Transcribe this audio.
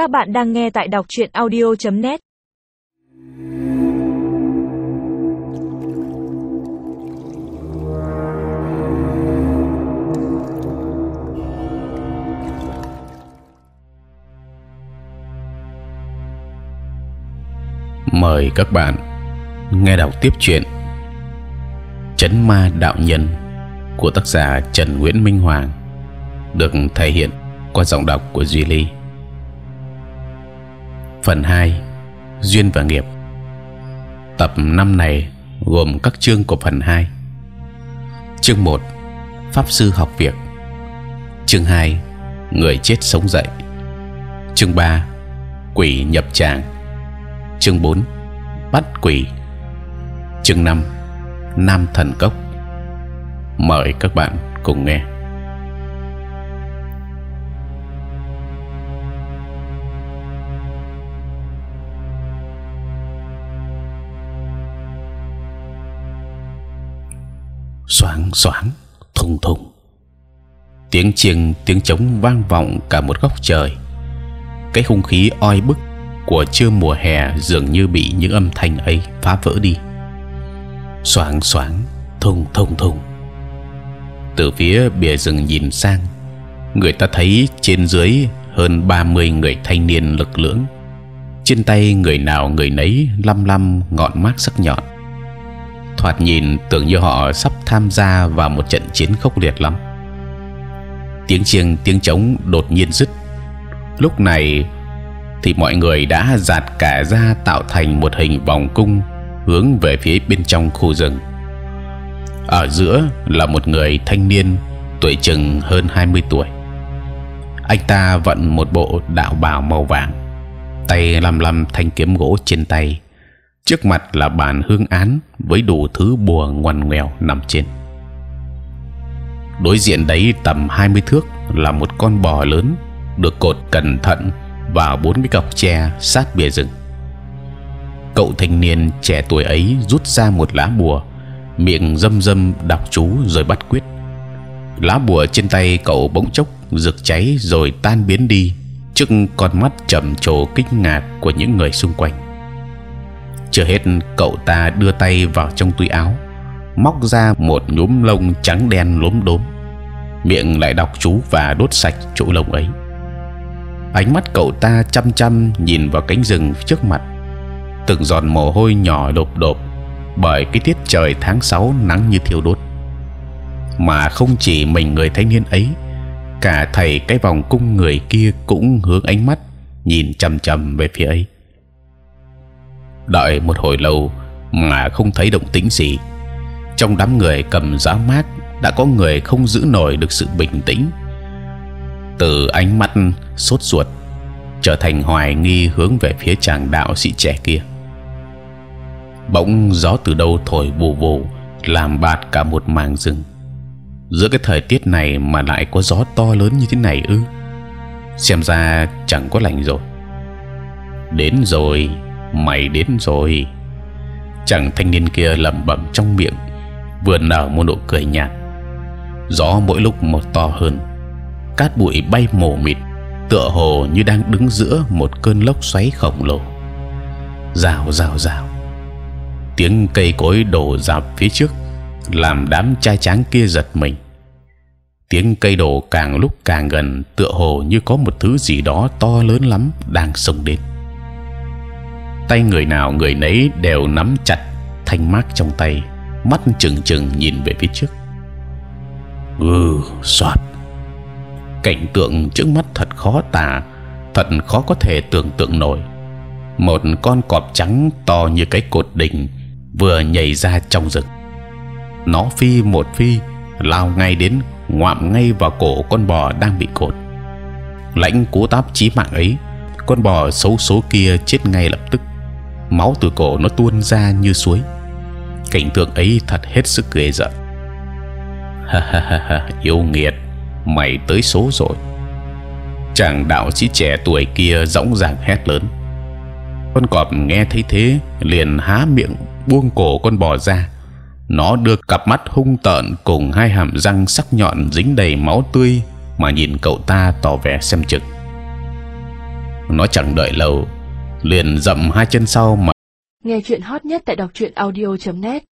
Các bạn đang nghe tại đọc truyện audio.net. Mời các bạn nghe đọc tiếp chuyện Chấn Ma Đạo Nhân của tác giả Trần Nguyễn Minh Hoàng, được thể hiện qua giọng đọc của Duy Ly. Phần 2 Duyên và nghiệp. Tập 5 này gồm các chương của phần 2 Chương 1 Pháp sư học việc. Chương 2 Người chết sống dậy. Chương 3 Quỷ nhập tràng. Chương 4 Bắt quỷ. Chương 5 Nam thần cốc. Mời các bạn cùng nghe. Xoáng xoáng, thùng thùng. Tiếng chiêng, tiếng trống vang vọng cả một góc trời. Cái không khí oi bức của trưa mùa hè dường như bị những âm thanh ấy phá vỡ đi. Xoáng xoáng, thùng thùng thùng. Từ phía bìa rừng nhìn sang, người ta thấy trên dưới hơn 30 người thanh niên lực lưỡng. Trên tay người nào người nấy lăm lăm, ngọn mác sắc nhọn thoạt nhìn tưởng như họ sắp tham gia vào một trận chiến khốc liệt lắm. Tiếng chiêng tiếng trống đột nhiên dứt. Lúc này thì mọi người đã giạt cả ra tạo thành một hình vòng cung hướng về phía bên trong khu rừng. Ở giữa là một người thanh niên tuổi chừng hơn 20 tuổi. Anh ta vận một bộ đạo bào màu vàng, tay lăm lăm thanh kiếm gỗ trên tay trước mặt là bàn hương án với đủ thứ bùa ngoằn ngoèo nằm trên. Đối diện đấy tầm 20 thước là một con bò lớn, được cột cẩn thận vào bốn cái cọc tre sát bìa rừng. Cậu thanh niên trẻ tuổi ấy rút ra một lá bùa, miệng dâm dâm đọc chú rồi bắt quyết. Lá bùa trên tay cậu bỗng chốc rực cháy rồi tan biến đi, trước con mắt trầm trồ kinh ngạc của những người xung quanh chưa hết, cậu ta đưa tay vào trong túi áo, móc ra một nhúm lông trắng đen lốm đốm. Miệng lại đọc chú và đốt sạch chỗ lông ấy. Ánh mắt cậu ta chăm chăm nhìn vào cánh rừng trước mặt, từng giọt mồ hôi nhỏ đột đột bởi cái tiết trời tháng 6 nắng như thiêu đốt. Mà không chỉ mình người thanh niên ấy, cả thầy cái vòng cung người kia cũng hướng ánh mắt nhìn chăm chăm về phía ấy đợi một hồi lâu mà không thấy động tĩnh gì. Trong đám người cầm giá mát đã có người không giữ nổi được sự bình tĩnh. Từ ánh mắt sốt ruột trở thành hoài nghi hướng về phía chàng đạo sĩ trẻ kia. Bỗng gió từ đâu thổi vù vù làm bạt cả một màng rừng. Giữa cái thời tiết này mà lại có gió to lớn như thế này ư? Xem ra chẳng có lành rồi. Đến rồi mày đến rồi. Chàng thanh niên kia lẩm bẩm trong miệng, vừa nở một nụ cười nhạt. Gió mỗi lúc một to hơn, cát bụi bay mù mịt, tựa hồ như đang đứng giữa một cơn lốc xoáy khổng lồ. Rào rào rào. Tiếng cây cối đổ dạp phía trước, làm đám trai tráng kia giật mình. Tiếng cây đổ càng lúc càng gần, tựa hồ như có một thứ gì đó to lớn lắm đang xông đến tay người nào người nấy đều nắm chặt thanh mác trong tay, mắt chừng chừng nhìn về phía trước. Ừ soạt. Cảnh tượng trước mắt thật khó tả, thật khó có thể tưởng tượng nổi. Một con cọp trắng to như cái cột đình vừa nhảy ra trong rừng. Nó phi một phi, lao ngay đến, ngoạm ngay vào cổ con bò đang bị cột. Lãnh cú táp chí mạng ấy, con bò xấu số kia chết ngay lập tức máu từ cổ nó tuôn ra như suối. Cảnh tượng ấy thật hết sức ghê rợn. Ha ha ha ha, yêu nghiệt, mày tới số rồi. Chàng đạo sĩ trẻ tuổi kia dõng dạc hét lớn. Con cọp nghe thấy thế, liền há miệng buông cổ con bò ra. Nó đưa cặp mắt hung tợn cùng hai hàm răng sắc nhọn dính đầy máu tươi mà nhìn cậu ta tỏ vẻ xem chừng. Nó chẳng đợi lâu liền dậm hai chân sau mà Nghe chuyện hot nhất tại đọc truyện audio.net